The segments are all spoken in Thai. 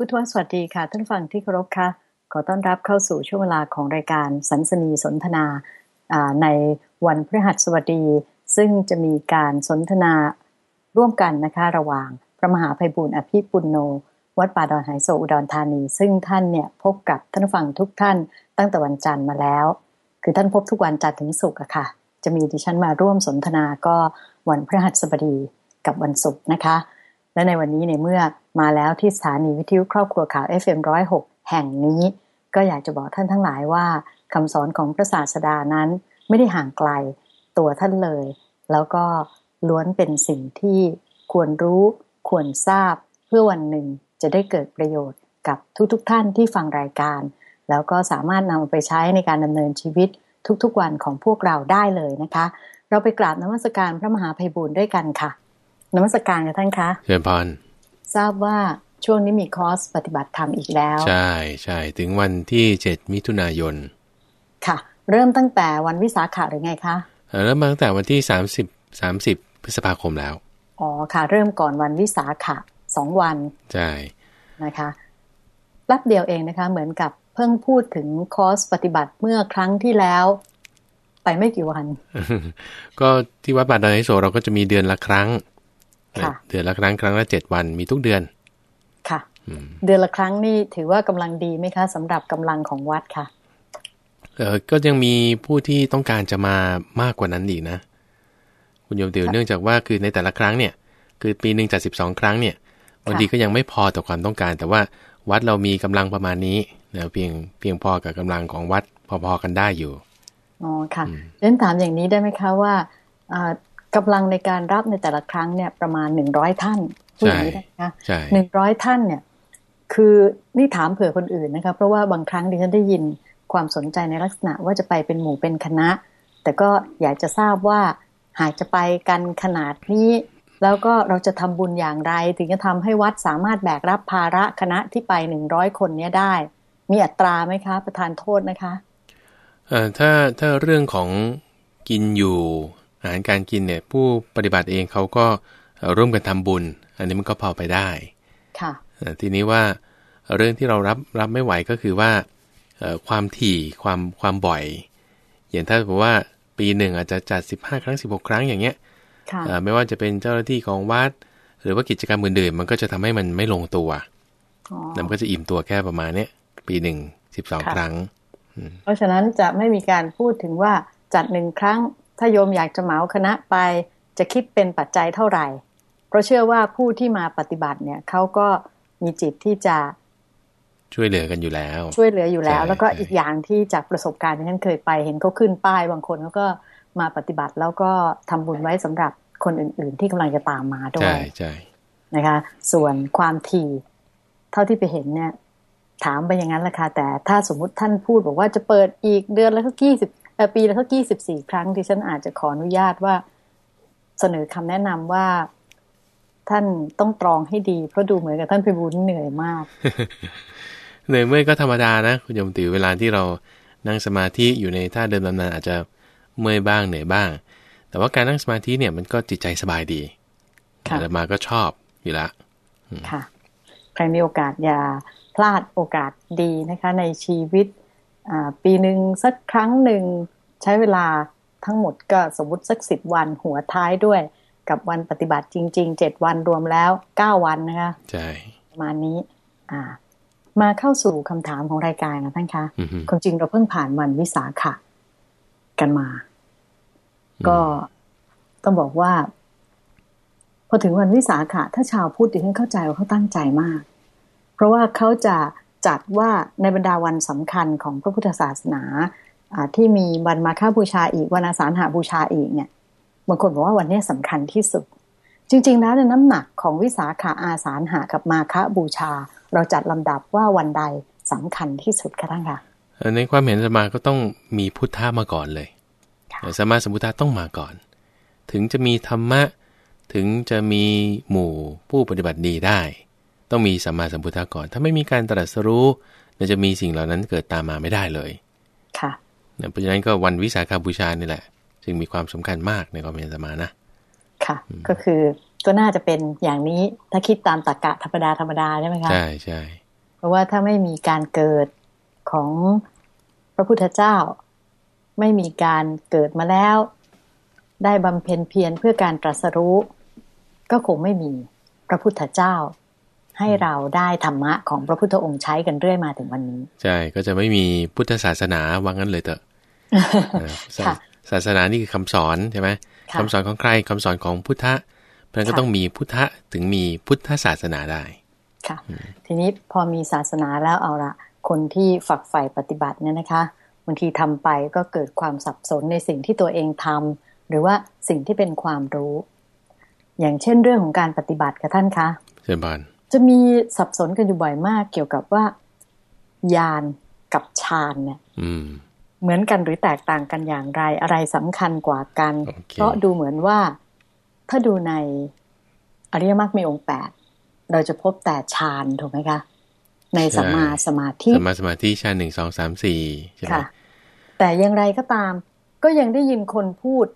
พุทธวสวัสดีค่ะ ท่านฟังที่เคารพค่ะ ขอต้อนรับเข้าสู่ช่วงเวลาของรายการสันสนีสนทนาในวันพฤหัสบดี ซึ่งจะมีการสนทนาร่วมกันนะคะระหว่างพระมหาภัยบุญอภิปุณโน วัดป่าดอนไหโซอุดรธานี ซึ่งท่านเนี่ยพบกับท่านฟังทุกท่านตั้งแต่วันจันทร์มาแล้ว คือท่านพบทุกวันจันทร์ถึงศุกร์อะค่ะ จะมีดิฉันมาร่วมสนทนาก็วันพฤหัสบดีกับวันศุกร์นะคะ และในวันนี้ในเมื่อมาแล้วที่สถานีวิทยุครอบครัวข่าว FM106 แห่งนี้ ก็อยากจะบอกท่านทั้งหลายว่าคำสอนของพระศาสดานั้นไม่ได้ห่างไกลตัวท่านเลย แล้วก็ล้วนเป็นสิ่งที่ควรรู้ควรทราบเพื่อวันหนึ่งจะได้เกิดประโยชน์กับทุกๆทท่านที่ฟังรายการ แล้วก็สามารถนำไปใช้ในการดำเนินชีวิตทุกๆวันของพวกเราได้เลยนะคะ เราไปกราบนมัสการพระมหาภัยบุญด้วยกันค่ะ นมัสการกับท่านคะเชิญพรทราบว่าช่วงนี้มีคอร์สปฏิบัติธรรมอีกแล้ว ใช่ใช่ถึงวันที่เจ็ดมิถุนายน ค่ะ เริ่มตั้งแต่วันวิสาขะหรือไงคะเริ่มมาตั้งแต่วันที่สามสิบสามสิบพฤษภาคมแล้ว อ๋อค่ะ เริ่มก่อนวันวิสาขะสองวัน ใช่ นะคะรับเดียวเองนะคะ เหมือนกับเพิ่งพูดถึงคอร์สปฏิบัติเมื่อครั้งที่แล้ว ไปไม่กี่วัน ก็ที่วัดบาดอนไอโซเราก็จะมีเดือนละครั้ง เดือนละครั้งครั้งละเจ็ดวันมีทุกเดือน ค่ะ เดือนละครั้งนี่ถือว่ากำลังดีไหมคะสำหรับกำลังของวัดค่ะเออก็ยังมีผู้ที่ต้องการจะมามากกว่านั้นอีกนะ คุณโยมเดียวเนื่องจากว่าคือในแต่ละครั้งเนี่ย คือปีหนึ่งจัดสิบสองครั้งเนี่ยบางทีก็ยังไม่พอต่อความต้องการ แต่ว่าวัดเรามีกำลังประมาณนี้นะเพียงเพียงพอกับกำลังของวัดพอๆกันได้อยู่อ๋อค่ะเล่นถามอย่างนี้ได้ไหมคะว่า กำลังในการรับในแต่ละครั้งเนี่ยประมาณหนึ่งร้อยท่านพูดอย่างนี้นะคะหนึ่งร้อยท่านเนี่ย คือนี่ถามเผื่อคนอื่นนะคะเพราะว่าบางครั้งดิฉันได้ยินความสนใจในลักษณะว่าจะไปเป็นหมู่เป็นคณะ แต่ก็อยากจะทราบว่าหากจะไปกันขนาดนี้ แล้วก็เราจะทำบุญอย่างไร ถึงจะทำให้วัดสามารถแบกรับภาระคณะที่ไปหนึ่งร้อยคนนี้ได้ มีอัตราไหมคะ ประธานโทษนะคะเอ่อถ้าถ้าเรื่องของกินอยู่ อาหารการกินเนี่ยผู้ปฏิบัติเองเขาก็ร่วมกันทำบุญ อันนี้มันก็พอไปได้ค่ะทีนี้ว่าเรื่องที่เรารับรับไม่ไหวก็คือว่าความถี่ความความบ่อย อย่างถ้าบอกว่าปีหนึ่งอาจจะจัด 15 ครั้ง 16 ครั้งอย่างเงี้ยไม่ว่าจะเป็นเจ้าหน้าที่ของวัด หรือว่ากิจกรรมอื่นๆมันก็จะทำให้มันไม่ลงตัวมันก็จะอิ่มตัวแค่ประมาณเนี้ยปีหนึ่งสิบสองครั้ง เพราะฉะนั้นจะไม่มีการพูดถึงว่าจัดหนึ่งครั้ง ถ้าโยมอยากจะเหมาคณะไปจะคิดเป็นปัจจัยเท่าไหร่ เพราะเชื่อว่าผู้ที่มาปฏิบัติเนี่ยเขาก็มีจิตที่จะช่วยเหลือกันอยู่แล้ว ช่วยเหลืออยู่แล้ว แล้วก็อีกอย่างที่จากประสบการณ์ที่ฉันเคยไป เห็นเขาขึ้นป้ายบางคนเขาก็มาปฏิบัติแล้วก็ทำบุญไว้สำหรับคนอื่น ๆ ที่กำลังจะตามมาด้วยใช่ใช่นะคะ ส่วนความถี่เท่าที่ไปเห็นเนี่ย ถามไปอย่างนั้นแหละค่ะแต่ถ้าสมมุติท่านพูดบอกว่าจะเปิดอีกเดือนละสักยี่สิบ ปีละสักยี่สิบสี่ครั้งที่ฉันอาจจะขออนุญาตว่าเสนอคำแนะนำว่าท่านต้องตรองให้ดี เพราะดูเหมือนกับท่านพิบูลเหนื่อยมาก เหนื่อยเมื่อยก็ธรรมดานะคุณยมติวเวลาที่เรานั่งสมาธิอยู่ในท่าเดิมนานๆอาจจะเมื่อยบ้างเหนื่อยบ้าง แต่ว่าการนั่งสมาธิเนี่ยมันก็จิตใจสบายดีแต่มาก็ชอบอยู่ละค่ะ ใครมีโอกาสอย่าพลาดโอกาสดีนะคะ ในชีวิต ปีหนึ่งสักครั้งหนึ่งใช้เวลาทั้งหมดก็สมมติสักสิบวันหัวท้ายด้วย กับวันปฏิบัติจริงๆเจ็ดวันรวมแล้วเก้าวันนะคะใช่ประมาณนี้ อ่า มาเข้าสู่คำถามของรายการนะท่านคะความจริงเราเพิ่งผ่านวันวิสาขะกันมา ก็ต้องบอกว่า พอถึงวันวิสาขะถ้าชาวพุทธดิฉันเข้าใจว่าเขาตั้งใจมาก เพราะว่าเขาจะ จัดว่าในบรรดาวันสำคัญของพระพุทธศาสนาที่มีวันมาฆบูชาอีกวันอาสาฬหาบูชาอีกเนี่ยบางคนบอกว่าวันนี้สำคัญที่สุด จริง ๆ แล้วในน้ำหนักของวิสาขาอาสาฬหากับมาฆบูชา เราจัดลำดับว่าวันใดสำคัญที่สุดคะท่านคะในความเห็นสมาก็ต้องมีพุทธะมาก่อนเลยสมาสมุทธะต้องมาก่อน ถึงจะมีธรรมะถึงจะมีหมู่ผู้ปฏิบัติดีได้ ต้องมีสัมมาสัมพุทธะก่อน ถ้าไม่มีการตรัสรู้เราจะมีสิ่งเหล่านั้นเกิดตามมาไม่ได้เลย ค่ะเพราะฉะนั้นก็วันวิสาขาบูชานี่แหละ จึงมีความสำคัญมากในความเป็นสมานะ ค่ะ ก็คือก็น่าจะเป็นอย่างนี้ถ้าคิดตามตรรกะธรรมดาธรรมดาใช่ไหมคะ ใช่ใช่เพราะว่าถ้าไม่มีการเกิดของพระพุทธเจ้า ไม่มีการเกิดมาแล้ว ได้บำเพ็ญเพียรเพื่อการตรัสรู้ ก็คงไม่มีพระพุทธเจ้า ให้เราได้ธรรมะของพระพุทธองค์ใช้กันเรื่อยมาถึงวันนี้ ใช่ก็จะไม่มีพุทธศาสนาว่างั้นเลยเถอะศาสนานี่คือคำสอนใช่ไหมคำสอนของใครคำสอนของพุทธะเพราะนั้นก็ต้องมีพุทธะถึงมีพุทธศาสนาได้ค่ะทีนี้พอมีศาสนาแล้วเอาละคนที่ฝักใฝ่ปฏิบัติเนี่ยนะคะบางทีทำไปก็เกิดความสับสนในสิ่งที่ตัวเองทำหรือว่าสิ่งที่เป็นความรู้ อย่างเช่นเรื่องของการปฏิบัติกับท่านคะเช่นบาน จะมีสับสนกันอยู่บ่อยมากเกี่ยวกับว่ายานกับฌานเนี่ยเหมือนกันหรือแตกต่างกันอย่างไร อะไรสำคัญกว่ากัน okay. เพราะดูเหมือนว่า ถ้าดูในอริยมรรคมีองค์แปดเราจะพบแต่ฌานถูกไหมคะ ในสัมมาสมาธิสัมมาสมาธิฌานหนึ่งสองสามสี่ใช่ไหมแต่อย่างไรก็ตาม ก็ยังได้ยินคนพูด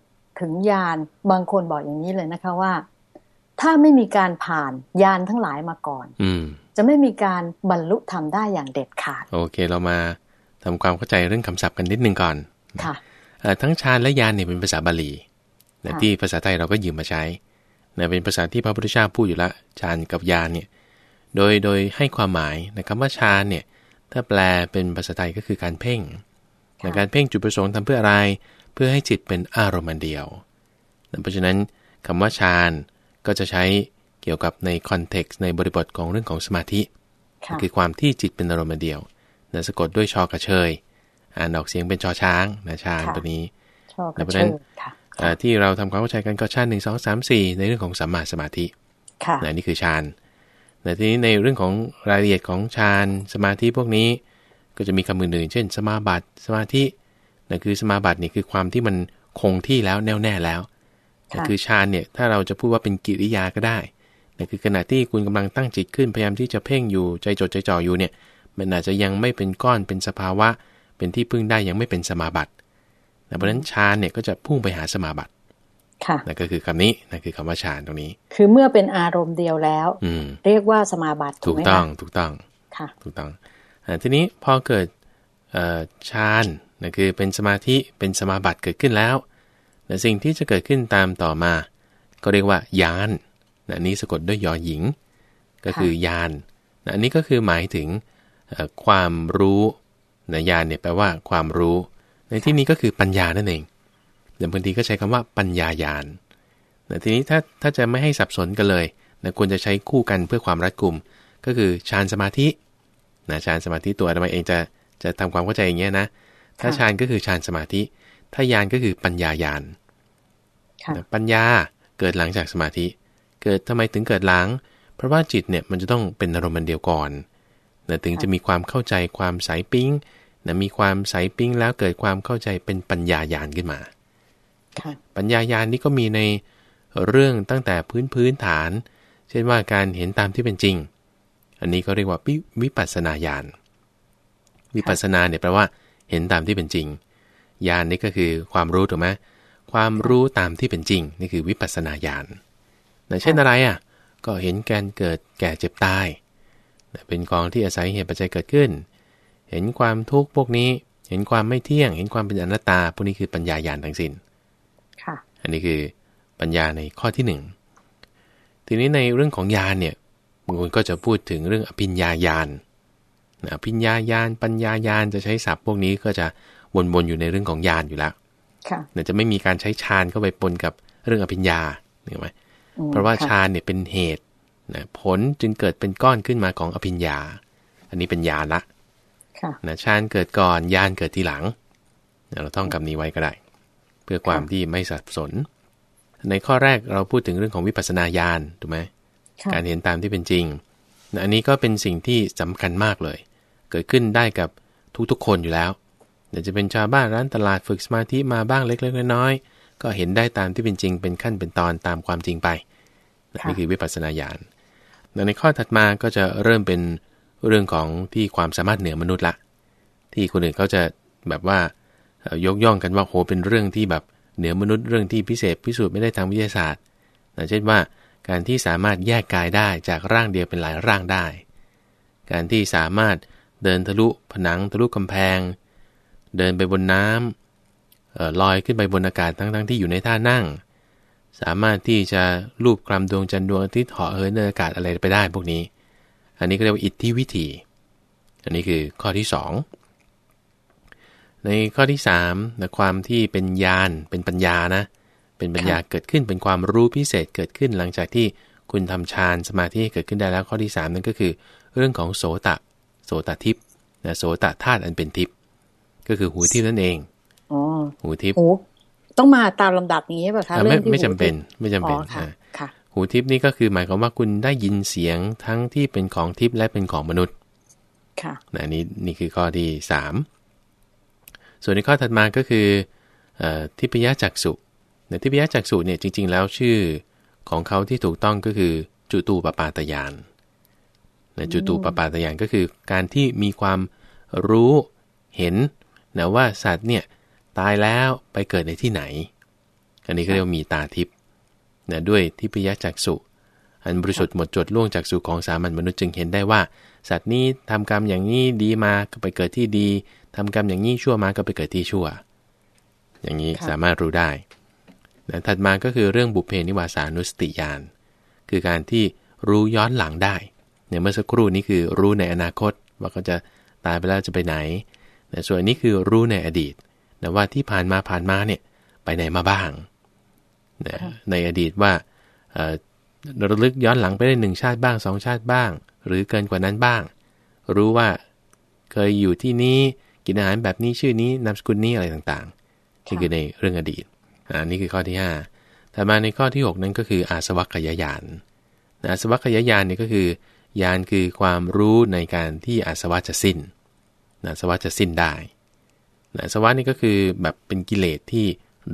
ถึงยานบางคนบอกอย่างนี้เลยนะคะว่า ถ้าไม่มีการผ่านยานทั้งหลายมาก่อน อืจะไม่มีการบรรลุธรรมได้อย่างเด็ดขาด โอเคเรามาทำความเข้าใจเรื่องคำศัพท์กันนิดนึงก่อนค่ะทั้งฌานและยานเนี่ยเป็นภาษาบาลีนะที่ภาษาไทยเราก็ยืมมาใช้นะเป็นภาษาที่พระพุทธเจ้าพูดอยู่ละฌานกับยานเนี่ย โดยโดยให้ความหมายนะคำว่าฌานเนี่ย ถ้าแปลเป็นภาษาไทยก็คือการเพ่งนะการเพ่งจุดประสงค์ทำเพื่ออะไร เพื่อให้จิตเป็นอารมณ์เดียวนะเพราะฉะนั้นคำว่าฌาน ก็จะใช้เกี่ยวกับในคอนเท็กซ์ในบริบทของเรื่องของสมาธิคือความที่จิตเป็นอารมณ์เดียวนะสะกดด้วยชอกระเชย อ่านออกเสียงเป็นชอช้างนะฌานตัวนี้เพราะฉะนั้นที่เราทำความเข้าใจกันก็ฌานหนึ่งสองสามสี่ในเรื่องของสัมมาสมาธินะนี่คือฌานแต่ทีนี้ในเรื่องของรายละเอียดของฌานสมาธิพวกนี้ ก็จะมีคำอื่นๆเช่น สมาบัติสมาธินั่นคือสมาบัตินี่คือความที่มันคงที่แล้วแน่วแน่แล้วนั่น คือฌานเนี่ยถ้าเราจะพูดว่าเป็นกิริยาก็ได้นั่นคือขณะที่คุณกำลังตั้งจิตขึ้นพยายามที่จะเพ่งอยู่ใจจดใจจ่ออยู่เนี่ยมันอาจจะยังไม่เป็นก้อนเป็นสภาวะ เป็นที่พึ่งได้ยังไม่เป็นสมาบัติเพราะฉะนั้นฌานเนี่ยก็จะพุ่งไปหาสมาบัติค่ะนั่นก็คือคำนี้นั่นคือคำว่าฌานตรงนี้ คือเมื่อเป็นอารมณ์เดียวแล้ว อืเรียกว่าสมาบัติถูกต้องถูกต้องค่ะถูกต้องอทีนี้พอเกิดฌานนั่นคือเป็นสมาธิเป็นสมาบัติเกิดขึ้นแล้ว แต่สิ่งที่จะเกิดขึ้นตามต่อมา ก็เรียกว่ายานอันนี้สะกดด้วยยอหญิง ก็คือยานอันนี้ก็คือหมายถึงความรู้นะญาณเนี่ยแปลว่าความรู้ ในที่นี้ก็คือปัญญานั่นเองแต่บางทีก็ใช้คำว่าปัญญาญาณแต่ทีนี้ถ้าถ้าจะไม่ให้สับสนกันเลยนะควรจะใช้คู่กันเพื่อความรัดกุม ก็คือฌานสมาธินะฌานสมาธิตัวอะไรเองจะจะทำความเข้าใจอย่างเงี้ยนะ ถ้าฌานก็คือฌานสมาธิ ถ้าญาณก็คือปัญญาญาณ ปัญญาเกิดหลังจากสมาธิ เกิดทำไมถึงเกิดหลัง เพราะว่าจิตเนี่ยมันจะต้องเป็นอารมณ์เดียวก่อนนะถึงจะมีความเข้าใจความใสปิ้งนะมีความใสปิ้งแล้วเกิดความเข้าใจเป็นปัญญายาณขึ้นมาปัญญายาณนี่ก็มีในเรื่องตั้งแต่พื้นพื้นฐาน เช่นว่าการเห็นตามที่เป็นจริง อันนี้ก็เรียกว่าวิปัสนาญาณวิปัสนาเนี่ยแปลว่า เห็นตามที่เป็นจริงญาณนี่ก็คือความรู้ถูกไหม ความรู้ตามที่เป็นจริง นี่คือวิปัสนาญาณเช่นอะไรอะ ก็เห็นการเกิดแก่เจ็บตาย เป็นกองที่อาศัยเหตุปัจจัยเกิดขึ้น เห็นความทุกข์พวกนี้ เห็นความไม่เที่ยง เห็นความเป็นอนัตตา พวกนี้คือปัญญาญาณทั้งสิน้นค่ะอันนี้คือปัญญาในข้อที่หนึ่ง ทีนี้ในเรื่องของญาณเนี่ยบางคนก็จะพูดถึงเรื่องอภิญญาญาณอภิญญาญาณปัญญาญาณจะใช้ศัพท์พวกนี้ก็จะวนๆอยู่ในเรื่องของญาณอยู่แล้ว ค่ะจะไม่มีการใช้ฌานเข้าไปปนกับเรื่องอภิญญาเห็นไหมเพราะว่าฌานเนี่ยเป็นเหตุนะผลจึงเกิดเป็นก้อนขึ้นมาของอภิญญา อันนี้เป็นญาณละนะฌานเกิดก่อนญาณเกิดทีหลังนะเราต้องคำนี้ไว้ก็ได้ เพื่อความที่ไม่สับสน ในข้อแรกเราพูดถึงเรื่องของวิปัสสนาญาณถูกไหมการเห็นตามที่เป็นจริงนะอันนี้ก็เป็นสิ่งที่สำคัญมากเลย เกิดขึ้นได้กับทุกๆคนอยู่แล้ว เดี๋ยวจะเป็นชาวบ้านร้านตลาดฝึกสมาธิมาบ้างเล็กๆน้อยๆก็เห็นได้ตามที่เป็นจริงเป็นขั้นเป็นตอนตามความจริงไปนี่คือวิปัสสนาญาณในข้อถัดมาก็จะเริ่มเป็นเรื่องของที่ความสามารถเหนือมนุษย์ละ ที่คนอื่นเขาจะแบบว่ายกย่องกันว่าโหเป็นเรื่องที่แบบเหนือมนุษย์เรื่องที่พิเศษพิสูจน์ไม่ได้ทางวิทยาศาสตร์เช่นว่าการที่สามารถแยกกายได้จากร่างเดียวเป็นหลายร่างได้ การที่สามารถเดินทะลุผนังทะลุกำแพง เดินไปบนน้ำลอยขึ้นไปบนอากาศทั้งๆทที่อยู่ในท่านั่ง สามารถที่จะลูบคลำดวงจันทร์ดวงอาทิตย์เหาะเหินในอากาศอะไรไปได้พวกนี้ อันนี้ก็เรียกว่าอิทธิวิธี อันนี้คือข้อที่ 2 ในข้อที่3นะความที่เป็นญาณเป็นปัญญานะ เป็นปัญญาเกิดขึ้นเป็นความรู้พิเศษเกิดขึ้นหลังจากที่คุณทำฌานสมาธิเกิดขึ้นได้แล้วข้อที่ 3 นั่นก็คือ เรื่องของโสตะโสตทิพย์นะโสตธาตุอันเป็นทิพย์ ก็คือหูทิพย์นั่นเองอ๋อหูทิพย์ต้องมาตามลำดับนี้ป่ะคะไม่ไม่จำเป็นไม่จำเป็นค่ะ หูทิพย์นี่ก็คือหมายความว่าคุณได้ยินเสียงทั้งที่เป็นของทิพย์และเป็นของมนุษย์ ค่ะนะนี่นี่คือข้อที่สามส่วนในข้อถัดมาก็คือทิพยจักสุในทิพยจักสุเนี่ยจริง ๆ แล้วชื่อของเขาที่ถูกต้องก็คือจุตูปปาตยานนะจุตูปปาตยานก็คือการที่มีความรู้เห็น นะว่าสัตว์เนี่ยตายแล้วไปเกิดในที่ไหน อันนี้ก็เรียกว่ามีตาทิพย์นะด้วยทิพยจักสุอันบริสุทธิ์หมดจดล่วงจากสุของสามัญมนุษย์จึงเห็นได้ว่า สัตว์นี้ทำกรรมอย่างนี้ดีมาก็ไปเกิดที่ดีทำกรรมอย่างนี้ชั่วมาก็ไปเกิดที่ชั่ว อย่างนี้สามารถรู้ได้นะถัดมาก็คือเรื่องบุพเพนิวาสานุสติญาณคือการที่รู้ย้อนหลังได้เนี่ยเมื่อสักครู่นี้คือรู้ในอนาคตว่าเขาจะตายไปแล้วจะไปไหน นะส่วนนี้คือรู้ในอดีตนะว่าที่ผ่านมาผ่านมาเนี่ยไปไหนมาบ้างนะในอดีตว่าระลึกย้อนหลังไปได้หนึ่งชาติบ้างสองชาติบ้าง หรือเกินกว่านั้นบ้าง รู้ว่าเคยอยู่ที่นี้กินอาหารแบบนี้ชื่อนี้นามสกุลนี้อะไรต่างๆนี่คือในเรื่องอดีตอันนี้คือข้อที่5แต่มาในข้อที่ 6 นั้นก็คืออาสวัคยายานอาสวัคยายานนี่ก็คือยานคือความรู้ในการที่อาสวะจะสิ้น อาสวะจะสิ้นได้อาสวะนี่ก็คือแบบเป็นกิเลสที่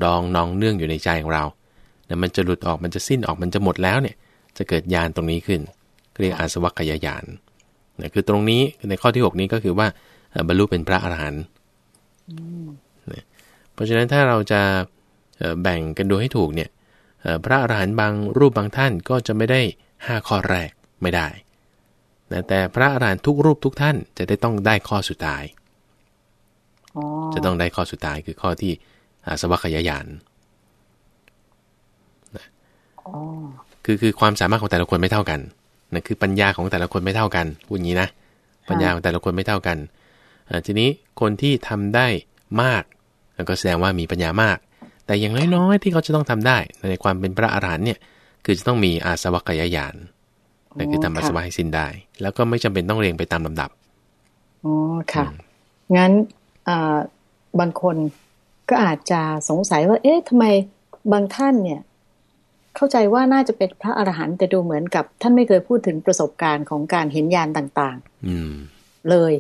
ดองนองเนื่องอยู่ในใจของเรานะมันจะหลุดออกมันจะสิ้นออกมันจะหมดแล้วเนี่ย จะเกิดญาณตรงนี้ขึ้น เรียกอาสวัคยายานนะคือตรงนี้ในข้อที่ 6 นี้ก็คือว่าบรรลุเป็นพระอรหันต์นะเพราะฉะนั้นถ้าเราจะแบ่งกันดูให้ถูกเนี่ยพระอรหันต์บางรูปบางท่านก็จะไม่ได้ 5 ข้อแรกไม่ได้ นะแต่พระอรหันต์ทุกรูปทุกท่านจะได้ต้องได้ข้อสุดท้าย จะต้องได้ข้อสุดท้ายคือข้อที่สวัคยายานคือคือความสามารถของแต่ละคนไม่เท่ากันนั่นคือปัญญาของแต่ละคนไม่เท่ากันพูดอย่างนี้นะ ปัญญาของแต่ละคนไม่เท่ากันทีนี้คนที่ทำได้มากก็แสดงว่ามีปัญญามาก แต่อย่างน้อยๆที่เขาจะต้องทำได้ในความเป็นพระอรหันต์เนี่ย คือจะต้องมีอาสวัคยายาน นั่นคือทำอาสวะให้สิ้นได้ แล้วก็ไม่จำเป็นต้องเรียงไปตามลำดับอ๋อค่ะ งั้นบางคนก็อาจจะสงสัยว่า เอ๊ะทำไมบางท่านเนี่ย เข้าใจว่าน่าจะเป็นพระอรหันต์แต่ดูเหมือนกับ ท่านไม่เคยพูดถึงประสบการณ์ของการเห็นญาณต่างๆเลย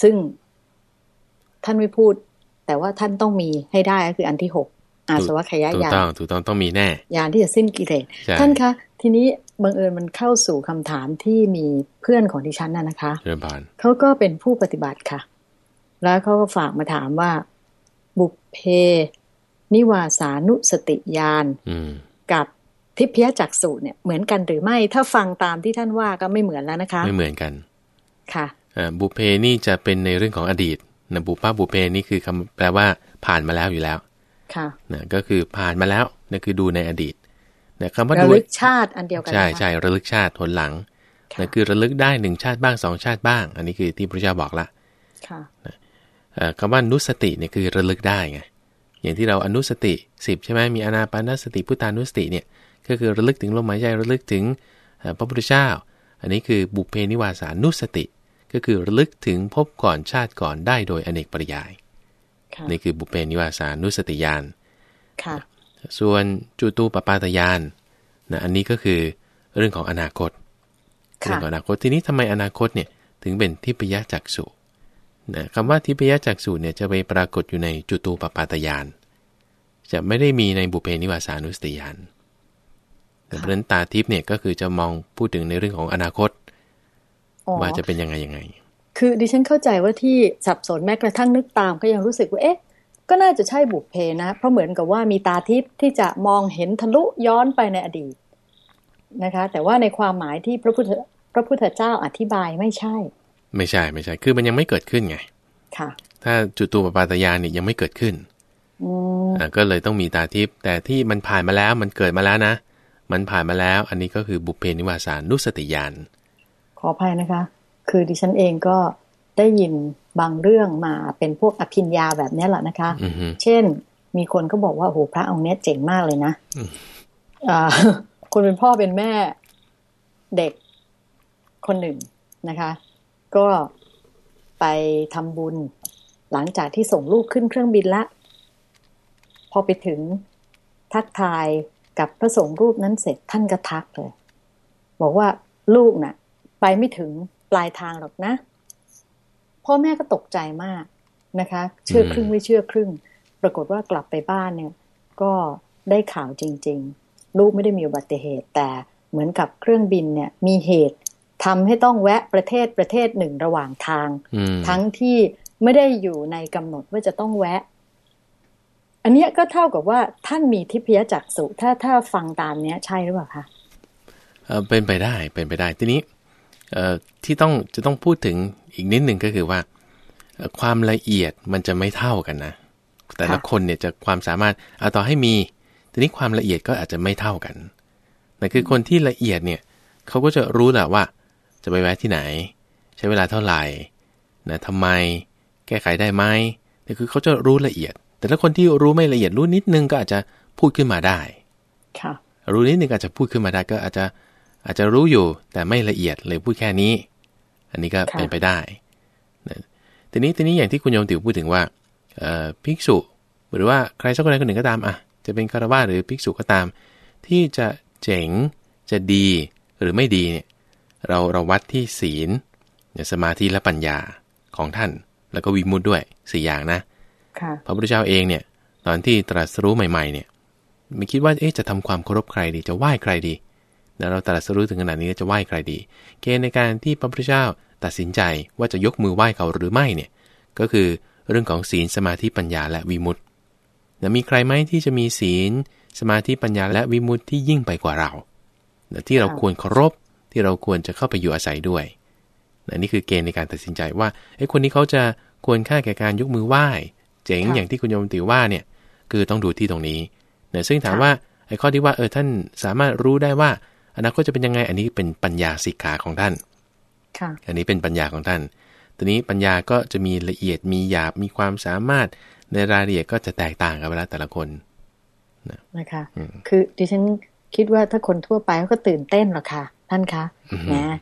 ซึ่งท่านไม่พูด แต่ว่าท่านต้องมีให้ได้ก็คืออันที่หกอาสวะขยายญาณถูกต้องถูกต้องต้องมีแน่ญาณที่จะสิ้นกิเลสท่านคะ ทีนี้ บังเอิญมันเข้าสู่คำถามที่มีเพื่อนของดิฉันน่ะนะคะเรื่องผ่านเขาก็เป็นผู้ปฏิบัติค่ะ แล้วเขาก็ฝากมาถามว่า บุพเพ นิวาสานุสติญาณกับทิพยจักษุเนี่ยเหมือนกันหรือไม่ ถ้าฟังตามที่ท่านว่าก็ไม่เหมือนแล้วนะคะ ไม่เหมือนกันค่ะบุเพนี่จะเป็นในเรื่องของอดีตนะบุพภาบุเพนี่คือคำแปลว่าผ่านมาแล้วอยู่แล้ว ค่ะนะก็คือผ่านมาแล้วนั่นคือดูในอดีต นะคำว่าระลึกชาติอันเดียวกันใช่ใช่ระลึกชาติทนหลังนั่นคือระลึกได้หนึ่งชาติบ้างสองชาติบ้าง อันนี้คือที่พระเจ้าบอกละค่ะคำว่านุสติเนี่ยคือระลึกได้ไงอย่างที่เราอนุสติสิบใช่ไหมมีอนาปานสติพุทธานุสติเนี่ยก็คือระลึกถึงลมหายใจระลึกถึงพระพุทธเจ้า อันนี้คือบุพเพนิวาสานุสติ ก็คือระลึกถึงพบก่อนชาติก่อนได้โดยอเนกปริยายนี่คือบุพเพนิวาสานุสติญาณ ส่วนจุตูปปาตญาณนะอันนี้ก็คือเรื่องของอนาคตเรื่องของอนาคตทีนี้ทำไมอนาคตเนี่ยถึงเป็นทิพยจักษุนะคำว่าทิพยจักษุเนี่ยจะไปปรากฏอยู่ในจุตูปปาตยานจะไม่ได้มีในบุเพนิวาสานุสติยานเพราะฉะนั้นตาทิพย์เนี่ยก็คือจะมองพูดถึงในเรื่องของอนาคต ว่าจะเป็นยังไงยังไง คือดิฉันเข้าใจว่าที่สับสนแม้กระทั่งนึกตามก็ยังรู้สึกว่าเอ๊ะ ก็น่าจะใช่บุพเพนะ เพราะเหมือนกับว่ามีตาทิพย์ที่จะมองเห็นทะลุย้อนไปในอดีตนะคะ แต่ว่าในความหมายที่พระพุทธพระพุทธเจ้าอธิบายไม่ใช่ ไม่ใช่ไม่ใช่ คือมันยังไม่เกิดขึ้นไง ค่ะ ถ้าจุตูปปาตยานเนี่ยยังไม่เกิดขึ้นอืมอ่าก็เลยต้องมีตาทิพย์แต่ที่มันผ่านมาแล้วมันเกิดมาแล้วนะ มันผ่านมาแล้ว อันนี้ก็คือบุพเพนิวาสานุสติญาณขออภัยนะคะ คือดิฉันเองก็ได้ยิน บางเรื่องมาเป็นพวกอภิญญาแบบนี้แหละนะคะอือฮึเช่น มีคนก็บอกว่าโอ้โหพระองค์เนี้ยเจ๋งมากเลยนะอืมอ่าคนเป็นพ่อเป็นแม่เด็กคนหนึ่งนะคะ ก็ไปทำบุญ หลังจากที่ส่งลูกขึ้นเครื่องบินละ พอไปถึงทักทายกับพระสงฆ์รูปนั้นเสร็จท่านก็ทักเลย บอกว่าลูกน่ะ ไปไม่ถึงปลายทางหรอกนะ พ่อแม่ก็ตกใจมากนะคะ เชื่อครึ่งไม่เชื่อครึ่ง ปรากฏว่ากลับไปบ้านเนี่ย ก็ได้ข่าวจริง ๆ ลูกไม่ได้มีอุบัติเหตุ แต่เหมือนกับเครื่องบินเนี่ย มีเหตุทำให้ต้องแวะประเทศประเทศหนึ่งระหว่างทางอืมทั้งที่ไม่ได้อยู่ในกำหนดว่าจะต้องแวะ อันเนี้ยก็เท่ากับว่าท่านมีทิพยจักษุถ้าถ้าฟังตามเนี้ยใช่หรือเปล่าคะเออเป็นไปได้เป็นไปได้ทีนี้เอ่อที่ต้องจะต้องพูดถึง อีกนิดหนึ่งก็คือว่าเอ่อความละเอียดมันจะไม่เท่ากันนะ แต่ละค่ะคนเนี่ยจะความสามารถเอาต่อให้มี ทีนี้ความละเอียดก็อาจจะไม่เท่ากันแต่คือคนที่ละเอียดเนี่ยเขาก็จะรู้แหละว่า จะไปแวะที่ไหน ใช้เวลาเท่าไหร่นะทำไม แก้ไขได้ไหมแต่คือเขาจะรู้ละเอียด แต่ถ้าคนที่รู้ไม่ละเอียดรู้นิดนึงก็อาจจะพูดขึ้นมาได้ ค่ะ รู้นิดนึงอาจจะพูดขึ้นมาได้ก็อาจจะอาจจะรู้อยู่แต่ไม่ละเอียดเลยพูดแค่นี้ อันนี้ก็ค่ะเป็นไปได้นะทีนี้ทีนี้อย่างที่คุณโยมติวพูดถึงว่าเอ่อภิกษุ หรือว่าใครสักคนใดคนหนึ่งก็ตามอะจะเป็นคารวะหรือภิกษุก็ตาม ที่จะเจ๋งจะดีหรือไม่ดีเนี่ยเราเราวัดที่ศีลเนี่ยสมาธิและปัญญาของท่าน แล้วก็วิมุตติด้วยสี่อย่างนะค่ะพระพุทธเจ้าเองเนี่ย ตอนที่ตรัสรู้ใหม่ ๆ เนี่ยไม่คิดว่าเอ๊ะจะทำความเคารพใครดีจะไหว้ใครดี นะเราตรัสรู้ถึงขนาดนี้จะไหว้ใครดี เกณฑ์ในการที่พระพุทธเจ้าตัดสินใจว่าจะยกมือไหว้เขาหรือไม่เนี่ยก็คือเรื่องของศีลสมาธิปัญญาและวิมุตตินะมีใครไหมที่จะมีศีล สมาธิปัญญาและวิมุตติที่ยิ่งไปกว่าเรานะที่เราค่ะควรเคารพที่เราควรจะเข้าไปอยู่อาศัยด้วยนะนี่คือเกณฑ์ในการตัดสินใจว่าไอ้ยคนนี้เขาจะควรค่าแก่การยกมือไหว้ เจ๋งค่ะอย่างที่คุณโยมติว่าเนี่ยคือต้องดูที่ตรงนี้เนี่ยซึ่งถามค่ะว่าไอ้ข้อที่ว่าเออท่านสามารถรู้ได้ว่า อนาคตจะเป็นยังไงอันนี้เป็นปัญญาสิกขาของท่านค่ะอันนี้เป็นปัญญาของท่านทีนี้ปัญญาก็จะมีละเอียดมีหยาบมีความสามารถในรายละเอียดก็จะแตกต่างกันไปแล้วแต่ละคนนะคะอืมคือดิฉันคิดว่าถ้าคนทั่วไปเขาก็ตื่นเต้นหรอกค่ะ ท่านคะอือฮึนะ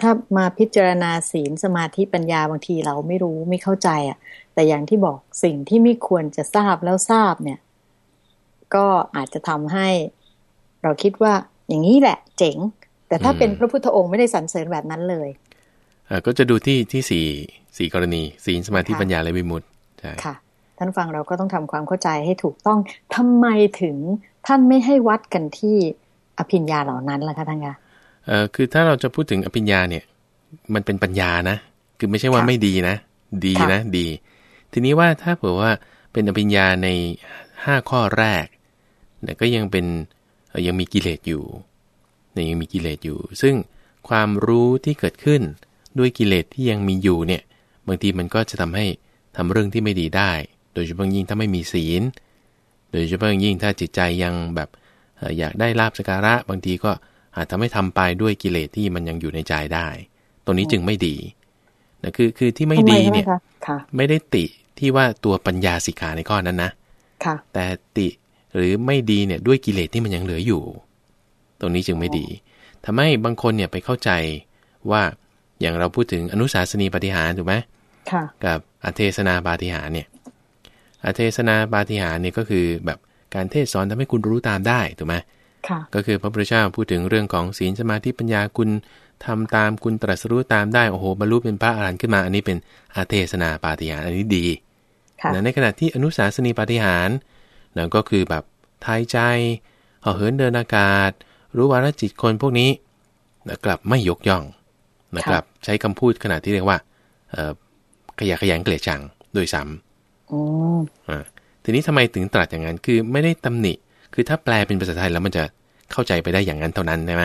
ถ้ามาพิจารณาศีลสมาธิปัญญาบางทีเราไม่รู้ไม่เข้าใจอะ แต่อย่างที่บอกสิ่งที่ไม่ควรจะทราบแล้วทราบเนี่ย ก็อาจจะทำให้ เราคิดว่า อย่างนี้แหละเจ๋ง แต่ถ้าเป็นพระพุทธองค์ไม่ได้สรรเสริญแบบนั้นเลยเอ่อก็จะดูที่ที่สี่สี่กรณีศีลสมาธิค่ะปัญญาและวิมุตติใช่ค่ะ ท่านฟังเราก็ต้องทำความเข้าใจให้ถูกต้องทำไมถึงท่านไม่ให้วัดกันที่อภิญญาเหล่านั้นล่ะคะท่านคะเอ่อคือถ้าเราจะพูดถึงอภิญญาเนี่ย มันเป็นปัญญานะ คือไม่ใช่ว่าค่ะไม่ดีนะ ดีค่ะนะดี ทีนี้ว่าถ้าเผื่อว่าเป็นอภิญญาในห้าข้อแรกเนี่ยก็ยังเป็นเอ่อ ยังมีกิเลสอยู่เนี่ยยังมีกิเลสอยู่ ซึ่งความรู้ที่เกิดขึ้นด้วยกิเลสที่ยังมีอยู่เนี่ยบางทีมันก็จะทำให้ทำเรื่องที่ไม่ดีได้ โดยเฉพาะยิ่งถ้าไม่มีศีล โดยเฉพาะยิ่งถ้าจิตใจยังแบบเอ่ออยากได้ลาบสกการะ บางทีก็อาจทำให้ทำไปด้วยกิเลสที่มันยังอยู่ในใจได้ ตรงนี้จึงไม่ดีนะคือคือที่ไม่ทำดีคะเนี่ยคะค่ะไม่ได้ติที่ว่าตัวปัญญาสิกขาในข้อนั้นนะค่ะแต่ติ หรือไม่ดีเนี่ยด้วยกิเลสที่มันยังเหลืออยู่ ตรงนี้จึงไม่ดีทำให้บางคนเนี่ยไปเข้าใจว่าอย่างเราพูดถึงอนุสาสนีปฏิหารถูกไหมค่ะกับอเทศนาปาฏิหารย์เนี่ยอเทศนาปาฏิหารย์เนี่ยก็คือแบบการเทศสอนทำให้คุณรู้ตามได้ถูกไหมค่ะก็คือพระพุทธเจ้าพูดถึงเรื่องของศีลสมาธิปัญญาคุณทำตามคุณตรัสรู้ตามได้โอ้โหบรรลุเป็นพระอรหันต์ขึ้นมา อันนี้เป็นอาเทศนาปาฏิหารย์อันนี้ดีค่ะนะในขณะที่อนุสาสนีปาฏิหารย์ นะก็คือแบบทายใจเห่อเหินเดินอากาศ รู้วาระจิตคนพวกนี้นะกลับไม่ยกย่องนะค่ะกลับ ใช้คำพูดขนาดที่เรียกว่าเอ่อขยะแขยงเกลียดชังโดยซ้ำอืมอ่าทีนี้ทำไมถึงตรัสอย่างนั้นคือไม่ได้ตำหนิ คือถ้าแปลเป็นภาษาไทยแล้วมันจะเข้าใจไปได้อย่างนั้นเท่านั้นใช่ไหม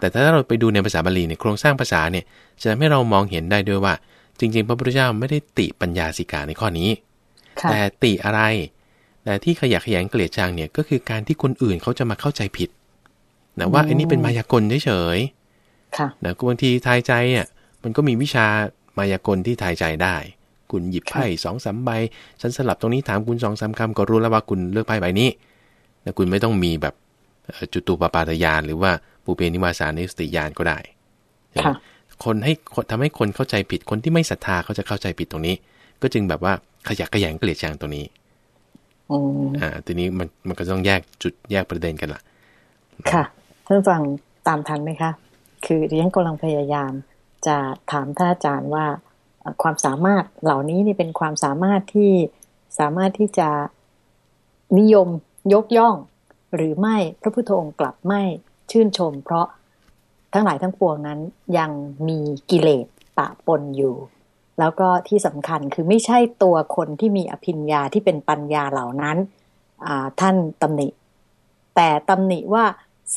แต่ถ้าเราไปดูในภาษาบาลีเนี่ยโครงสร้างภาษาเนี่ยจะทำให้เรามองเห็นได้ด้วยว่า จริง ๆ พระพุทธเจ้าไม่ได้ติปัญญาสิกาในข้อนี้ แต่ติอะไร แต่ที่ขยะขยงเกลียดชังเนี่ยก็คือการที่คนอื่นเขาจะมาเข้าใจผิดนะว่าอันนี้เป็นมายากลเฉยๆนะบางทีทายใจเนี่ย มันก็มีวิชามายากลที่ทายใจได้คุณหยิบไพ่สองสามใบ ฉันสลับตรงนี้ถามคุณสองสามคำก็รู้แล้วว่าคุณเลือกไพ่ใบนี้แต่คุณไม่ต้องมีแบบจุตูปปาตยานหรือว่าปูเปนิวาสานิสติยานก็ได้คนให้ทำให้คนเข้าใจผิดคนที่ไม่ศรัทธาเขาจะเข้าใจผิดตรงนี้ ก็จึงแบบว่าขยักขยงเกลียดชังตรงนี้ อ่าทีนี้มันมันก็ต้องแยกจุดแยกประเด็นกันละค่ะท่านฟังตามทันไหมคะคือดิฉันกำลังพยายามจะถามท่านอาจารย์ว่าความสามารถเหล่านี้นี่เป็นความสามารถที่สามารถที่จะนิยมยกย่อง หรือไม่พระพุทธองค์กลับไม่ชื่นชม เพราะทั้งหลายทั้งปวงนั้นยังมีกิเลสปะปนอยู่ แล้วก็ที่สำคัญคือไม่ใช่ตัวคนที่มีอภิญญาที่เป็นปัญญาเหล่านั้นท่านตำหนิ แต่ตำหนิว่า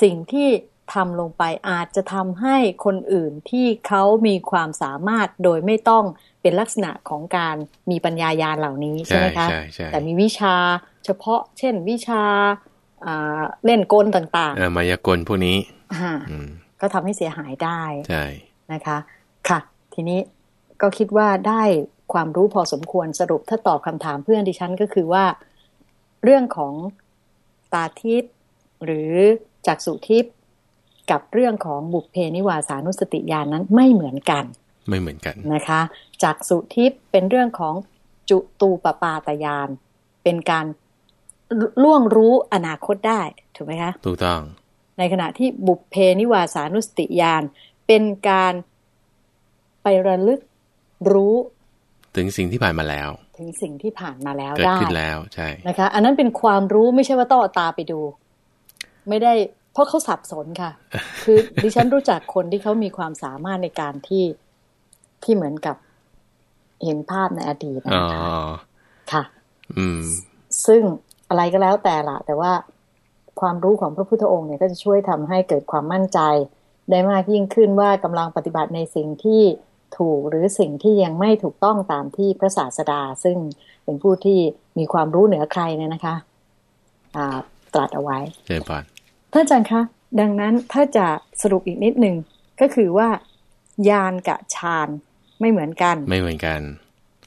สิ่งที่ทำลงไปอาจจะทำให้คนอื่นที่เขามีความสามารถโดยไม่ต้องเป็นลักษณะของการมีปัญญายาเหล่านี้ใช่ไหมคะแต่มีวิชาเฉพาะ เช่นวิชาเล่นกลต่างๆมายากลพวกนี้ก็ทำให้เสียหายได้ใช่นะคะ ค่ะ ทีนี้ ก็คิดว่าได้ความรู้พอสมควรสรุปถ้าตอบคำถามเพื่อนดิฉันก็คือว่า เรื่องของตาทิพย์หรือจักสุทิพย์กับเรื่องของบุพเพนิวาสานุสติญาณนั้นไม่เหมือนกัน ไม่เหมือนกันนะคะจักสุทิพย์เป็นเรื่องของจุตูปปาตยานเป็นการล่วงรู้อนาคตได้ถูกไหมคะถูกต้อง ในขณะที่บุพเพนิวาสานุสติญาณเป็นการไประลึก รู้ ถึงสิ่งที่ผ่านมาแล้ว ถึงสิ่งที่ผ่านมาแล้วได้เกิดขึ้นแล้วใช่นะคะ อันนั้นเป็นความรู้ไม่ใช่ว่าต้องตาไปดู ไม่ได้ เพราะเขาสับสนค่ะ คือดิฉันรู้จักคนที่เขามีความสามารถในการที่ที่เหมือนกับเห็นภาพในอดีตนะคะค่ะ อืม ซึ่งอะไรก็แล้วแต่ละแต่ว่าความรู้ของพระพุทธองค์เนี่ยก็จะช่วยทำให้เกิดความมั่นใจ ได้มากยิ่งขึ้นว่ากำลังปฏิบัติในสิ่งที่ ถูกหรือสิ่งที่ยังไม่ถูกต้องตามที่พระศาสดา ซึ่งเป็นผู้ที่มีความรู้เหนือใครเนี่ยนะคะตรัสเอาไว้เชิญผ่านท่านอาจารย์คะ ดังนั้นถ้าจะสรุปอีกนิดหนึ่งก็คือว่ายานกับฌานไม่เหมือนกัน ไม่เหมือนกัน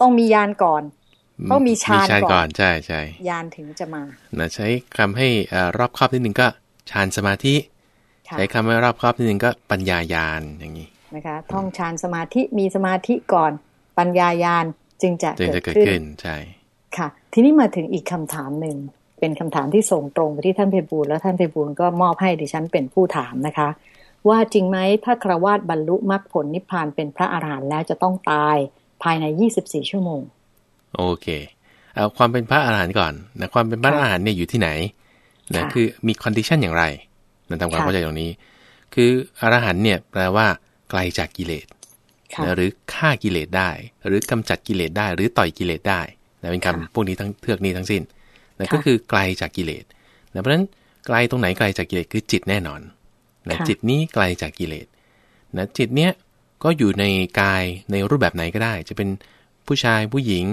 ต้องมียานก่อนต้องมีฌานก่อนใช่ใช่ยานถึงจะมานะใช้คำให้รอบครอบนิดหนึ่งก็ฌานสมาธิ ใช้คำให้รอบครอบนิดหนึ่งก็ปัญญายานอย่างนี้ นะคะ ท่องฌานสมาธิมีสมาธิก่อนปัญญายานจึงจะเกิดขึ้นใช่ค่ะ ทีนี้มาถึงอีกคำถามหนึ่งเป็นคำถามที่ส่งตรงไปที่ท่านไพบูลย์แล้วท่านไพบูลย์ก็มอบให้ดิฉันเป็นผู้ถามนะคะ ว่าจริงไหมถ้าฆราวาสบรรลุมรรคผลนิพพานเป็นพระอาหารหันต์แล้วจะต้องตายภายใน 24 ชั่วโมง โอเคเอาความเป็นพระอาหารหันต์ก่อนนะความเป็นพระอาหารหันต์เนี่ยอยู่ที่ไหนนะคือมี condition อย่างไรนะทำความเข้าใจตรงนี้ คืออรหันต์เนี่ยแปลว่า ไกลจากกิเลสนะหรือฆ่ากิเลสได้ หรือกำจัดกิเลสได้ หรือต่อยกิเลสได้นะเป็นคำพวกนี้ทั้งเทือกนี้ทั้งสิ้นนะก็คือไกลจากกิเลสนะเพราะฉะนั้นไกลตรงไหนไกลจากกิเลสคือจิตแน่นอนนะจิตนี้ไกลจากกิเลสนะจิตเนี้ยก็อยู่ในกายในรูปแบบไหนก็ได้ จะเป็นผู้ชายผู้หญิง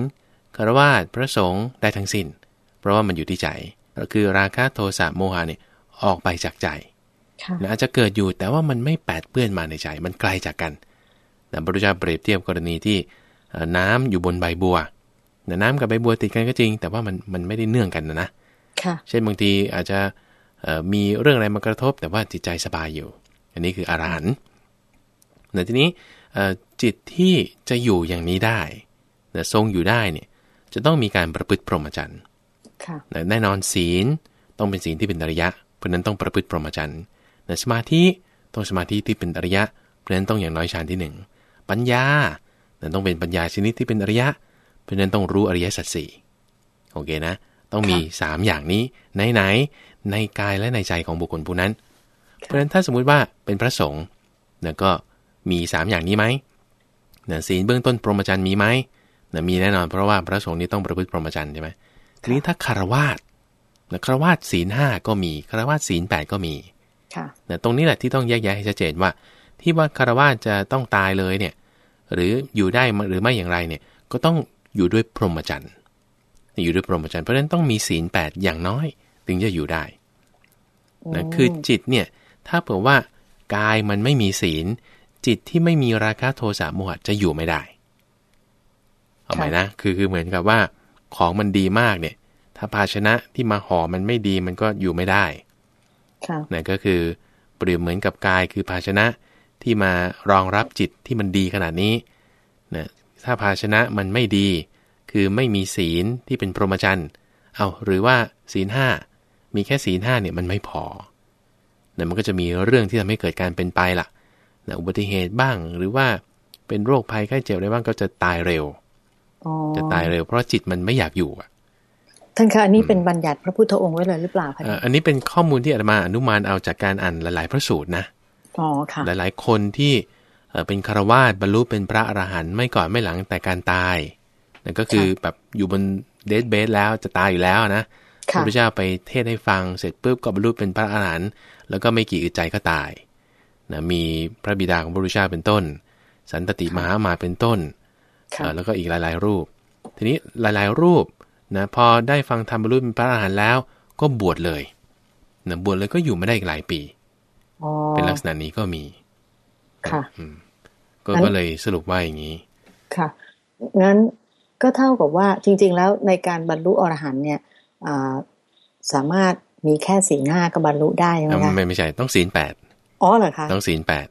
คารวาสพระสงฆ์ได้ทั้งสิน้น เพราะว่ามันอยู่ที่ใจคือราคะโทสะโมหะเนี่ยออกไปจากใจ นะอาจจะเกิดอยู่แต่ว่ามันไม่แปดเปื้อนมาในใจ มันไกลจากกันนะพระพุทธเจ้าเปรียบเทียบกรณีที่น้ำอยู่บนใบบัวนะน้ำกับใบบัวติดกันก็จริง แต่ว่ามันมันไม่ได้เนื่องกันนะนะเช่นบางทีอาจจะมีเรื่องอะไรมากระทบ แต่ว่าจิตใจสบายอยู่ อันนี้คืออรหันต์ในทีนี้จิตที่จะอยู่อย่างนี้ได้ทรงอยู่ได้เนี่ยจะต้องมีการประพฤติพรหมจรรย์แน่นอนศีลต้องเป็นศีลที่เป็นอริยะ เพราะนั้นต้องประพฤติพรหมจรรย์ สมาธิต้องสมาธิที่เป็นอริยะ เพราะนั้นต้องอย่างน้อยฌานที่ 1 ปัญญาต้องเป็นปัญญาชนิดที่เป็นอริยะ เพราะนั้นต้องรู้อริยสัจสี่โอเคนะ ต้องมี 3 อย่างนี้ในไหนในกายและในใจของบุคคลผู้นั้น เพราะฉะนั้นถ้าสมมุติว่าเป็นพระสงฆ์นะก็มี 3 อย่างนี้ไหมนะศีลเบื้องต้นพรหมจรรย์มีไหมนะมีแน่นอนเพราะว่าพระสงฆ์นี่ต้องประพฤติพรหมจรรย์ใช่ไหมทีนี้ถ้าคารวาสนะคารวาสศีลห้าก็มีคารวาสศีลแปดก็มี นะตรงนี้แหละที่ต้องแยกแยะให้ชัดเจนว่า ที่ว่าคารวะจะต้องตายเลยเนี่ย หรืออยู่ได้หรือไม่อย่างไรเนี่ย ก็ต้องอยู่ด้วยพรหมจรรย์ อยู่ด้วยพรหมจรรย์เพราะฉะนั้นต้องมีศีลแปดอย่างน้อย ถึงจะอยู่ได้นะคือจิตเนี่ยถ้าเผื่อว่ากายมันไม่มีศีล จิตที่ไม่มีราคะโทสะโมหะจะอยู่ไม่ได้ เอาไหมนะคือคือเหมือนกับว่า ของมันดีมากเนี่ย ถ้าภาชนะที่มาห่อมันไม่ดีมันก็อยู่ไม่ได้ นะก็คือเปรียบเหมือนกับกายคือภาชนะที่มารองรับจิตที่มันดีขนาดนี้นะถ้าภาชนะมันไม่ดี คือไม่มีศีลที่เป็นพรหมจรรย์เอาหรือว่าศีลห้ามีแค่ศีลห้าเนี่ยมันไม่พอนะมันก็จะมีเรื่องที่ทำให้เกิดการเป็นไปล่ะนะอุบัติเหตุบ้างหรือว่าเป็นโรคภัยไข้เจ็บอะไรบ้างก็จะตายเร็ว จะตายเร็วเพราะจิตมันไม่อยากอยู่อะ ท่านคะอันนี้เป็นบัญญัติพระพุทธองค์ไว้เลยหรือเปล่าคะอันนี้เป็นข้อมูลที่อาตมาอนุมานเอาจากการอ่านหลาย ๆ พระสูตรนะอ๋อค่ะหลาย ๆ คนที่เป็นคารวาสบรรลุเป็นพระอรหันต์ไม่ก่อนไม่หลังแต่การตายนั่นก็คือแบบอยู่บนเดทเบสแล้วจะตายอยู่แล้วนะพระพุทธเจ้าไปเทศให้ฟังเสร็จปุ๊บก็บรรลุเป็นพระอรหันต์แล้วก็ไม่กี่อึดใจก็ตายนะมีพระบิดาของพระพุทธเจ้าเป็นต้น สันตติมหามาเป็นต้นแล้วก็อีกหลาย ๆ รูป ทีนี้หลาย ๆ รูป นะพอได้ฟังธรรมบรรลุเป็นพระอรหันต์แล้ว ก็บวชเลยนะบวชเลยก็อยู่ไม่ได้อีกหลายปีเป็นลักษณะนี้ก็มี ค่ะก็ก็เลยสรุปว่าอย่างนี้ ค่ะ งั้นก็เท่ากับว่าจริง ๆ แล้วในการบรรลุอรหันต์เนี่ยสามารถมีแค่สีหน้าก็บรรลุได้ไหมคะไม่ไม่ใช่ต้องศีลแปดอ๋อเหรอคะต้องศีลแปด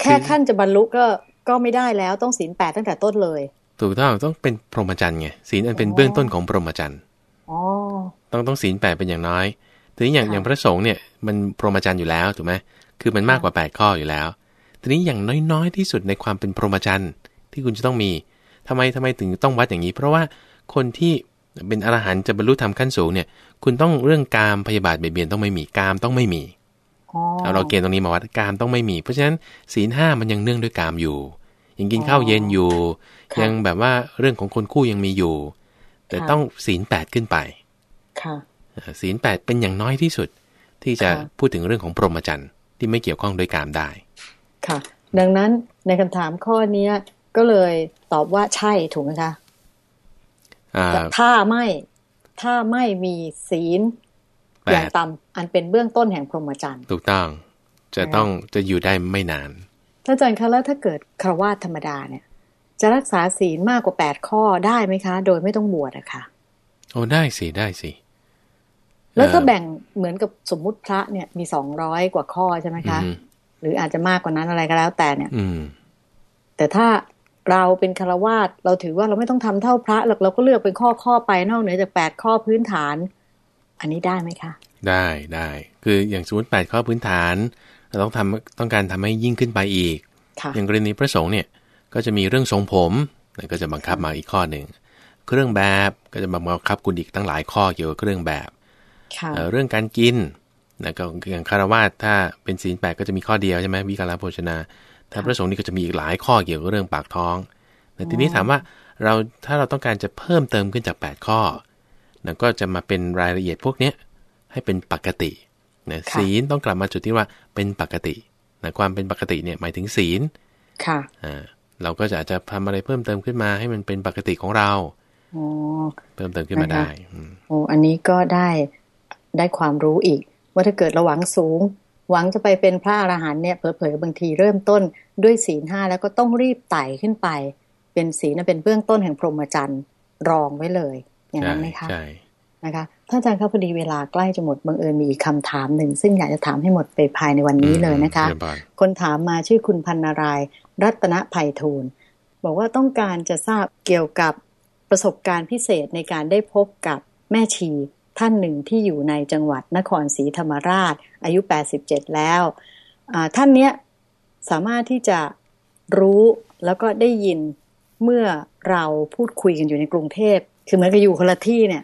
แค่ขั้นจะบรรลุก็ก็ไม่ได้แล้วต้องศีลแปดตั้งแต่ต้นเลย ถูกต้องต้องเป็นพรหมจรรย์ไงศีลอันเป็นเบื้องต้นของพรหมจรรย์ต้องต้องศีลแปดเป็นอย่างน้อยทีนี้อย่างอย่างพระสงฆ์เนี่ยมันพรหมจรรย์อยู่แล้วถูกไหมคือมันมากกว่าแปดข้ออยู่แล้ว ทีนี้อย่างน้อยๆที่สุดในความเป็นพรหมจรรย์ที่คุณจะต้องมีทำไมทำไมถึงต้องวัดอย่างนี้ เพราะว่าคนที่เป็นอรหันต์จะบรรลุธรรมขั้นสูงเนี่ย คุณต้องเรื่องกามพยาบาทเบียดเบียนต้องไม่มีกามต้องไม่มีเอาเราเกณฑ์ตรงนี้มาวัดกามต้องไม่มี เพราะฉะนั้นศีลห้ามันยังเนื่องด้วยกามอยู่ ยังกินข้าวเย็นอยู่ ยังแบบว่าเรื่องของคนคู่ยังมีอยู่ แต่ต้องศีลแปดขึ้นไปศีลแปดเป็นอย่างน้อยที่สุดที่จะพูดถึงเรื่องของพรหมจรรย์ที่ไม่เกี่ยวข้องโดยกามได้ ค่ะ ดังนั้นในคำถามข้อนี้ก็เลยตอบว่าใช่ถูกไหมคะถ้าไม่ถ้าไม่มีศีลอย่างต่ำอันเป็นเบื้องต้นแห่งพรหมจรรย์ถูกต้องจะต้องจะอยู่ได้ไม่นานท่าน อาจารย์คะแล้วถ้าเกิดครวาธรรมดาเนี่ย จะรักษาศีลมากกว่าแปดข้อได้ไหมคะ โดยไม่ต้องบวชอะคะโอ้ได้สิได้สิแล้วถ้าแบ่งเหมือนกับสมมุติพระเนี่ย มีสองร้อยกว่าข้อใช่ไหมคะ หรืออาจจะมากกว่านั้นอะไรก็แล้วแต่เนี่ยแต่ถ้าเราเป็นคารวาสเราถือว่าเราไม่ต้องทำเท่าพระหรอกเราก็เลือกเป็นข้อข้อไปนอกเหนือจากแปดข้อพื้นฐาน อันนี้ได้ไหมคะ ได้ได้คืออย่างสมมติแปดข้อพื้นฐาน เราต้องทำต้องการทำให้ยิ่งขึ้นไปอีก อย่างกรณีพระสงฆ์เนี่ยก็จะมีเรื่องทรงผมก็จะบังคับมาอีกข้อหนึ่งเครื่องแบบก็จะบังคับคุณอีกตั้งหลายข้อเกี่ยวกับเครื่องแบบเรื่องการกินนะก็อย่างคารวาสถ้าเป็นศีลแปดก็จะมีข้อเดียวใช่ไหมวิการโภชนา ถ้าพระสงฆ์นี่ก็จะมีอีกหลายข้อเกี่ยวกับเรื่องปากท้องแต่ทีนี้ถามว่าเราถ้าเราต้องการจะเพิ่มเติมขึ้นจาก 8 ข้อนะก็จะมาเป็นรายละเอียดพวกเนี้ยให้เป็นปกติ นะศีลต้องกลับมาจุดที่ว่าเป็นปกตินะความเป็นปกติเนี่ยหมายถึงศีลค่ะอ่าเราก็จะอาจจะทำอะไรเพิ่มเติมขึ้นมาให้มันเป็นปกติของเราเพิ่มเติมขึ้นมาได้โอ้อันนี้ก็ได้ได้ความรู้อีก ว่าถ้าเกิดเราหวังสูง หวังจะไปเป็นพระอรหันต์เนี่ยเผลอๆบางทีเริ่มต้นด้วยศีลห้าแล้วก็ต้องรีบไต่ขึ้นไป เป็นศีลเป็นเบื้องต้นแห่งพรหมจรรย์รองไว้เลย อย่างนั้นไหมคะใช่นะคะ ท่านอาจารย์ครับพอดีเวลาใกล้จะหมดบังเอิญมีอีกคำถามหนึ่ง ซึ่งอยากจะถามให้หมดไปภายในวันนี้เลยนะคะ คนถามมาชื่อคุณพันนาราย รัตนภัยทูลบอกว่าต้องการจะทราบเกี่ยวกับประสบการณ์พิเศษในการได้พบกับแม่ชีท่านหนึ่งที่อยู่ในจังหวัดนครศรีธรรมราช อายุ 87 แล้วท่านเนี้ยสามารถที่จะรู้แล้วก็ได้ยินเมื่อเราพูดคุยกันอยู่ในกรุงเทพคือเหมือนกับอยู่คนละที่เนี่ย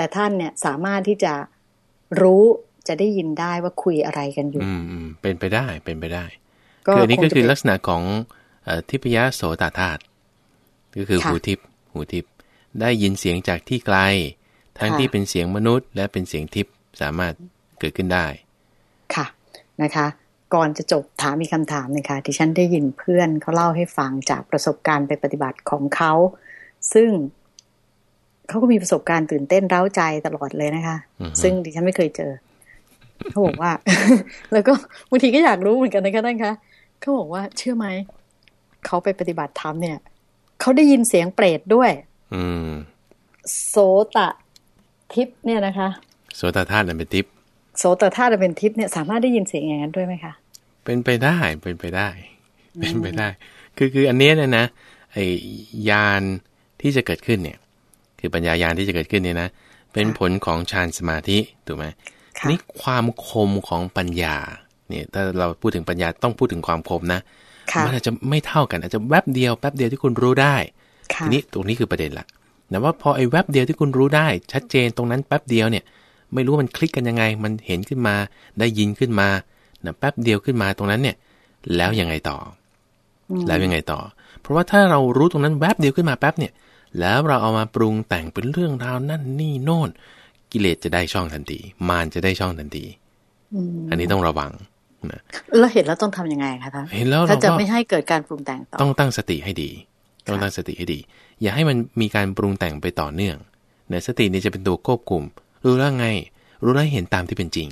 แต่ท่านเนี่ยสามารถที่จะรู้จะได้ยินได้ว่าคุยอะไรกันอยู่ อืมเป็นไปได้เป็นไปได้คืออันนี้ก็คือลักษณะของทิพยโสตธาตุก็คือหูทิพหูทิพได้ยินเสียงจากที่ไกล ทั้งที่เป็นเสียงมนุษย์ และเป็นเสียงทิพย์สามารถเกิดขึ้นได้ ค่ะนะคะ ก่อนจะจบถามมีคำถามนะคะที่ฉันได้ยินเพื่อนเขาเล่าให้ฟังจากประสบการณ์ไปปฏิบัติของเขา ซึ่ง เขาก็มีประสบการณ์ตื่นเต้นเร้าใจตลอดเลยนะคะ ซึ่งดิฉันไม่เคยเจอเขาบอกว่า แล้วก็บางทีก็อยากรู้เหมือนกันนะคะท่านคะเขาบอกว่าเชื่อไหมเขาไปปฏิบัติธรรมเนี่ยเขาได้ยินเสียงเปรตด้วย อืมโสตะทิพเนี่ยนะคะ โสตธาตุเป็นทิพโสตธาตุเป็นทิพเนี่ยสามารถได้ยินเสียงอย่างนั้นด้วยไหมคะเป็นไปได้เป็นไปได้ เป็นไปได้ คือคืออันนี้เนี่ยนะไอ้ยานที่จะเกิดขึ้นเนี่ย คือปัญญายานที่จะเกิดขึ้นเนี่ยนะ เป็นผลของฌานสมาธิถูกไหมนี่ความคมของปัญญาเนี่ยถ้าเราพูดถึงปัญญาต้องพูดถึงความคมนะมันอาจจะไม่เท่ากันอาจจะแวบเดียวแป๊บเดียวที่คุณรู้ได้ทีนี้ตรงนี้คือประเด็นละแต่ว่าพอไอ้แวบเดียวที่คุณรู้ได้ ชัดเจนตรงนั้นแป๊บเดียวเนี่ย ไม่รู้มันคลิกกันยังไง มันเห็นขึ้นมาได้ยินขึ้นมานะแป๊บเดียวขึ้นมาตรงนั้นเนี่ย แล้วยังไงต่อ แล้วยังไงต่อ เพราะว่าถ้าเรารู้ตรงนั้นแวบเดียวขึ้นมาแป๊บเนี่ย แล้วเราเอามาปรุงแต่งเป็นเรื่องราวนั่นนี่โน่น กิเลสจะได้ช่องทันทีมารจะได้ช่องทันทีอันนี้ต้องระวังนะแล้วเห็นแล้วต้องทํำยังไงคะท่านเห็นแล้วถ้าจะไม่ให้เกิดการปรุงแต่งต่อต้องตั้งสติให้ดี ต้องตั้งสติให้ดี อย่าให้มันมีการปรุงแต่งไปต่อเนื่องในสตินี่จะเป็นตัวควบคุม รู้แล้วไง รู้แล้วเห็นตามที่เป็นจริง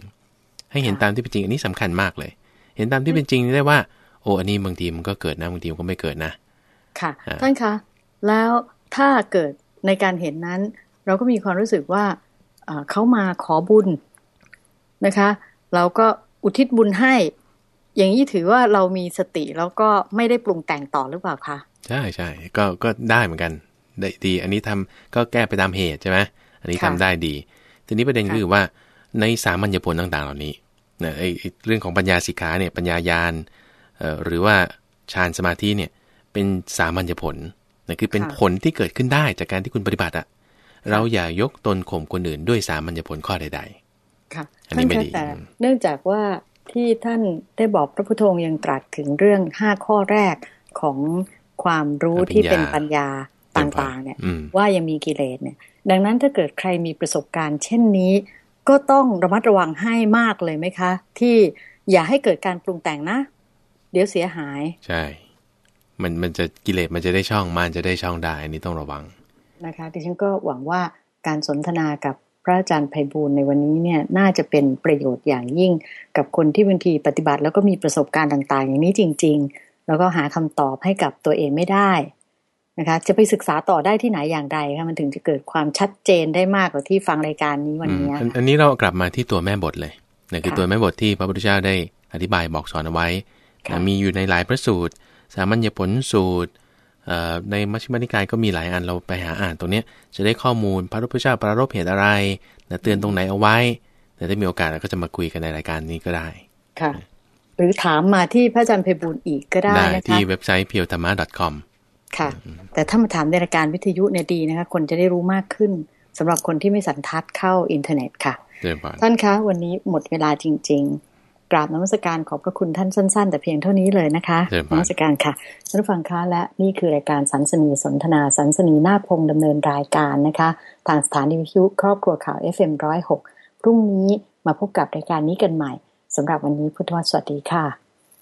ให้เห็นตามที่เป็นจริง อันนี้สำคัญมากเลย เห็นตามที่เป็นจริงได้ว่า โอ้อันนี้บางทีมันก็เกิดนะบางทีมันก็ไม่เกิดนะ ค่ะ ท่านคะ แล้ว ถ้าเกิดในการเห็นนั้น เราก็มีความรู้สึกว่าเขามาขอบุญนะคะ เราก็อุทิศบุญให้ อย่างนี้ถือว่าเรามีสติแล้วก็ไม่ได้ปรุงแต่งต่อหรือเปล่าคะใช่ใช่ก็ก็ได้เหมือนกันได้ดี อันนี้ทำก็แก้ไปตามเหตุใช่ไหมอันนี้ทำได้ดี ทีนี้ประเด็นคือว่าในสามัญญผลต่าง ๆ เหล่านี้นะไอ้เรื่องของปัญญาสิกขาเนี่ยปัญญายานหรือว่าฌานสมาธิเนี่ยเป็นสามัญญผล นะคือเป็นผลที่เกิดขึ้นได้จากการที่คุณปฏิบัติอะเราอย่ายกตนข่มคนอื่นด้วยสามัญญผลข้อใดๆค่ะอันนี้ไม่ดีแต่เนื่องจากว่าที่ท่านได้บอกพระพุทโธยังตรัสถึงเรื่องห้าข้อแรกของความรู้ที่เป็นปัญญาต่างๆ เนี่ยว่ายังมีกิเลสเนี่ย ดังนั้นถ้าเกิดใครมีประสบการณ์ เช่นนี้ ก็ต้องระมัดระวังให้มากเลยไหมคะ ที่อย่าให้เกิดการปรุงแต่งนะ เดี๋ยวเสียหาย ใช่ มันมันจะกิเลสมันจะได้ช่องมันจะได้ช่องได้อันนี้ต้องระวังนะคะดิฉันก็หวังว่าการสนทนากับพระอาจารย์ไพบูลในวันนี้เนี่ยน่าจะเป็นประโยชน์อย่างยิ่งกับคนที่บางทีปฏิบัติ แล้วก็มีประสบการณ์ต่าง ๆ อย่างนี้จริง ๆ แล้วก็หาคำตอบให้กับตัวเองไม่ได้นะคะ จะไปศึกษาต่อได้ที่ไหนอย่างไรคะมันถึงจะเกิดความชัดเจนได้มากกว่าที่ฟังรายการนี้วันนี้อันนี้เรากลับมาที่ตัวแม่บทเลยนี่คือตัวแม่บทที่พระพุทธเจ้าได้อธิบายบอกสอนเอาไว้มีอยู่ในหลายพระสูตร สามัญญผลสูตรในมัชฌิมานิกายก็มีหลายอันเราไปหาอ่านตรงนี้จะได้ข้อมูลพระพุทธเจ้าประรบเหตุอะไรนะเตือนตรงไหนเอาไว้แต่ถ้ามีโอกาสเราก็จะมาคุยกันในรายการนี้ก็ได้ค่ะ หรือถามมาที่พระอาจารย์ไพบูลย์อีกก็ได้นะคะที่เว็บไซต์ p i o t h a m a com ค่ะ แต่ถ้ามาถามในรายการวิทยุเนี่ยดีนะคะ คนจะได้รู้มากขึ้นสำหรับคนที่ไม่สันทัดเข้าอินเทอร์เน็ตค่ะท่านคะวันนี้หมดเวลาจริง ๆ กราบนมัสการขอบพระคุณท่านสั้น ๆ แต่เพียงเท่านี้เลยนะคะนมัสการค่ะท่านผู้ฟังคะและนี่คือรายการสันสนีย์สนทนาสันสนีย์นาคพงศ์ดำเนินรายการนะคะ ทางสถานีวิทยุครอบครัวข่าว FM106 พรุ่งนี้มาพบกับรายการนี้กันใหม่สำหรับวันนี้พุทธวสวัสดีค่ะ